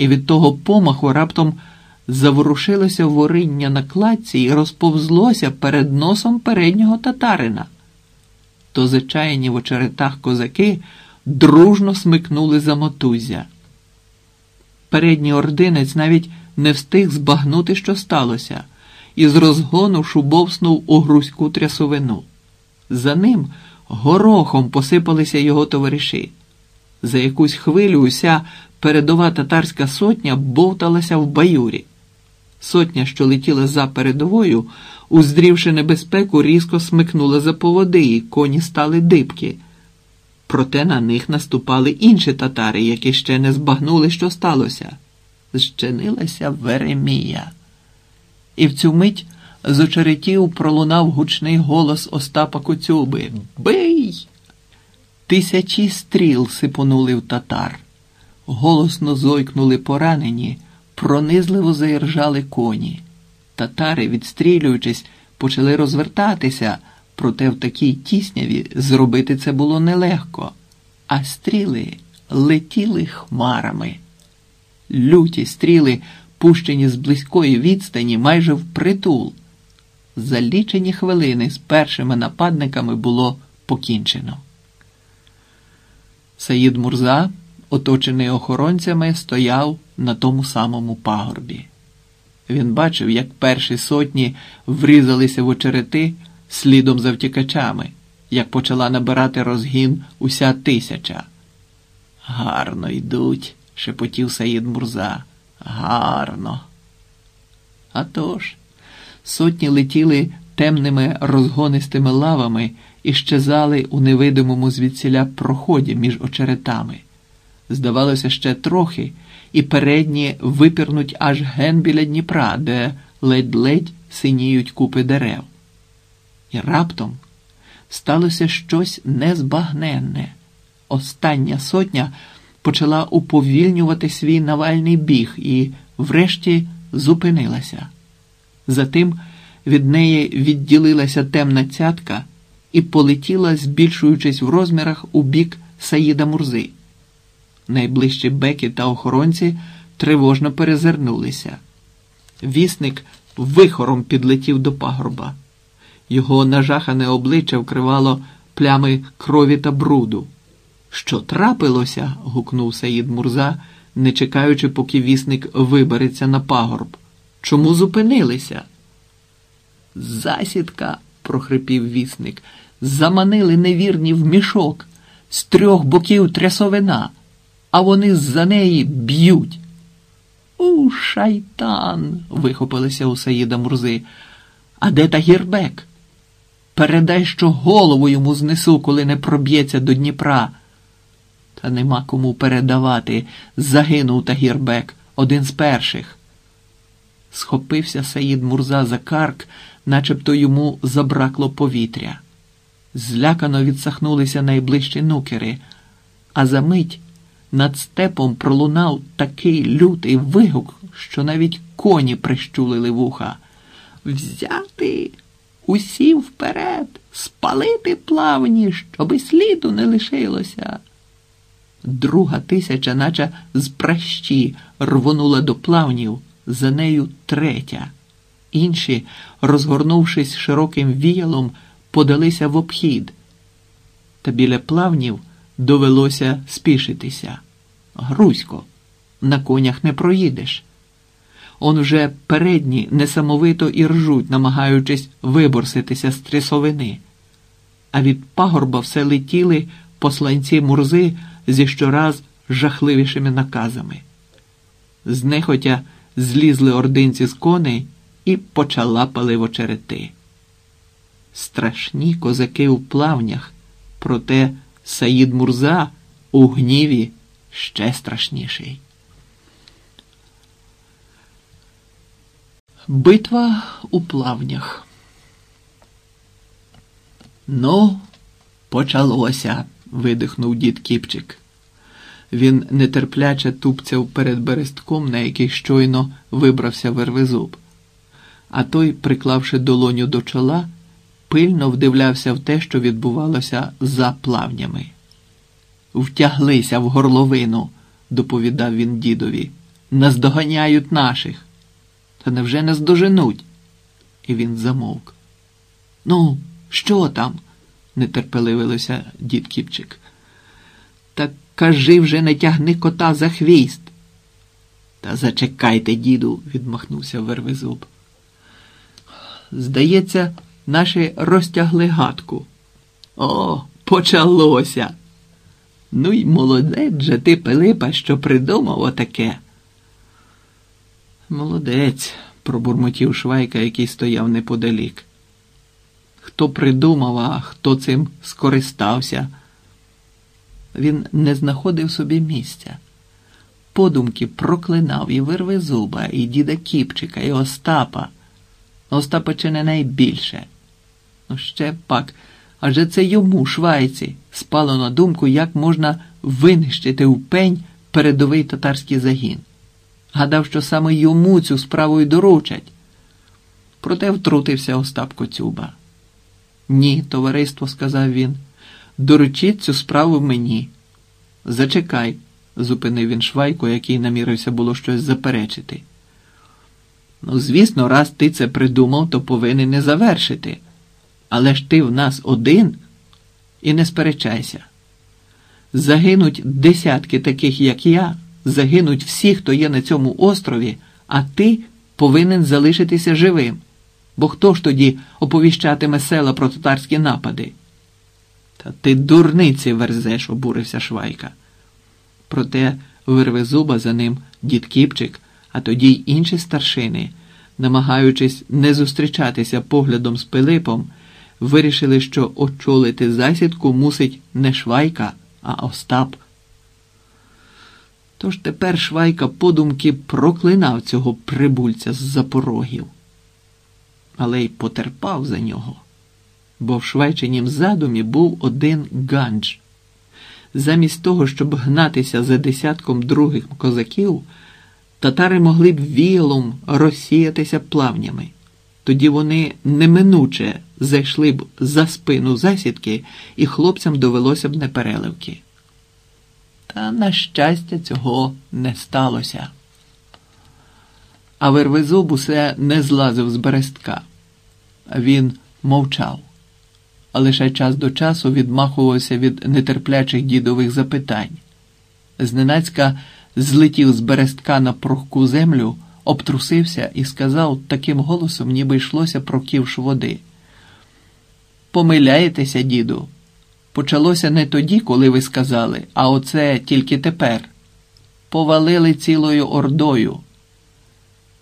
і від того помаху раптом заворушилося вориння на кладці і розповзлося перед носом переднього татарина. То зачаяні в очеретах козаки дружно смикнули за мотузя. Передній ординець навіть не встиг збагнути, що сталося, і з розгону шубовснув у грузьку трясовину. За ним горохом посипалися його товариші. За якусь хвилю уся передова татарська сотня бовталася в баюрі. Сотня, що летіла за передовою, уздрівши небезпеку, різко смикнула за поводи, і коні стали дибки. Проте на них наступали інші татари, які ще не збагнули, що сталося. Зчинилася Веремія. І в цю мить з очеретів пролунав гучний голос Остапа Коцюби Бий! Тисячі стріл сипонули в татар. Голосно зойкнули поранені, пронизливо заіржали коні. Татари, відстрілюючись, почали розвертатися, проте в такій тісняві зробити це було нелегко, а стріли летіли хмарами. Люті стріли, пущені з близької відстані, майже впритул. За лічені хвилини з першими нападниками було покінчено. Саїд Мурза, оточений охоронцями, стояв на тому самому пагорбі. Він бачив, як перші сотні врізалися в очерети слідом за втікачами, як почала набирати розгін уся тисяча. Гарно йдуть, шепотів Саїд Мурза. Гарно. А тож, сотні летіли темними розгонистими лавами і щезали у невидимому звідсіля проході між очеретами. Здавалося, ще трохи, і передні випірнуть аж ген біля Дніпра, де ледь-ледь синіють купи дерев. І раптом сталося щось незбагненне. Остання сотня почала уповільнювати свій навальний біг і, врешті, зупинилася. Затим від неї відділилася темна цятка і полетіла, збільшуючись в розмірах у бік Саїда Мурзи. Найближчі беки та охоронці тривожно перезирнулися. Вісник вихором підлетів до пагорба. Його нажахане обличчя вкривало плями крові та бруду. Що трапилося? гукнув Саїд Мурза, не чекаючи, поки вісник вибереться на пагорб. Чому зупинилися? Засідка, прохрипів вісник, заманили невірні в мішок, з трьох боків трясовина, а вони з-за неї б'ють. У, шайтан. вихопилися у Саїда Мурзи. А де Тагірбек? Передай, що голову йому знесу, коли не проб'ється до Дніпра. Та нема кому передавати. Загинув Тагірбек, один з перших. Схопився Саїд Мурза за карк, начебто йому забракло повітря. Злякано відсахнулися найближчі нукери, а за мить над степом пролунав такий лютий вигук, що навіть коні прищулили вуха. Взяти усі вперед, спалити плавні, щоби сліду не лишилося. Друга тисяча, наче з пращі, рвонула до плавнів, за нею третя. Інші, розгорнувшись широким віялом, подалися в обхід. Та біля плавнів довелося спішитися. Грузько, на конях не проїдеш. Он вже передні несамовито і ржуть, намагаючись виборситися з трясовини. А від пагорба все летіли посланці мурзи зі щораз жахливішими наказами. Знехотя злізли ординці з коней і почала паливочерети. Страшні козаки у плавнях, проте Саїд Мурза у гніві ще страшніший. Битва у плавнях. Ну, почалося, видихнув дід Кіпчик. Він нетерпляче тупцяв перед берестком, на який щойно вибрався вервезуб. А той, приклавши долоню до чола, пильно вдивлявся в те, що відбувалося за плавнями. Втяглися в горловину, доповідав він дідові. наздоганяють наших. Та невже не здоженуть? І він замовк. Ну, що там? нетерпеливилося дід Кіпчик. Та кажи вже не тягни кота за хвіст. Та зачекайте, діду, відмахнувся Вервезуб. Здається, наші розтягли гадку. О, почалося. Ну й молодець же ти, Пилипа, що придумав отаке. Молодець, пробурмотів Швайка, який стояв неподалік. Хто придумав, а хто цим скористався? Він не знаходив собі місця. Подумки проклинав і вирви зуба, і діда Кіпчика, і Остапа. Остапа чи не найбільше. Ну, ще пак, адже це йому, швайці, спало на думку, як можна винищити у пень передовий татарський загін. Гадав, що саме йому цю справу й доручать. Проте втрутився Остап Коцюба. Ні, товариство, сказав він, доручіть цю справу мені. Зачекай, зупинив він швайку, який намірився було щось заперечити. Ну, звісно, раз ти це придумав, то повинен не завершити. Але ж ти в нас один і не сперечайся. Загинуть десятки таких, як я, загинуть всі, хто є на цьому острові, а ти повинен залишитися живим. Бо хто ж тоді оповіщатиме села про татарські напади? Та ти дурниці верзеш, обурився Швайка. Проте вирве зуба за ним дід Кіпчик, а тоді й інші старшини, намагаючись не зустрічатися поглядом з Пилипом, вирішили, що очолити засідку мусить не Швайка, а Остап. Тож тепер Швайка подумки проклинав цього прибульця з запорогів але й потерпав за нього, бо в швайчинім задумі був один гандж. Замість того, щоб гнатися за десятком других козаків, татари могли б вілом розсіятися плавнями. Тоді вони неминуче зайшли б за спину засідки, і хлопцям довелося б непереливки. Та, на щастя, цього не сталося. А Вервезуб усе не злазив з берестка. Він мовчав, а лише час до часу відмахувався від нетерплячих дідових запитань. Зненацька злетів з берестка на прохку землю, обтрусився і сказав таким голосом, ніби йшлося про ківш води. Помиляєтеся, діду. Почалося не тоді, коли ви сказали, а оце тільки тепер. Повалили цілою ордою.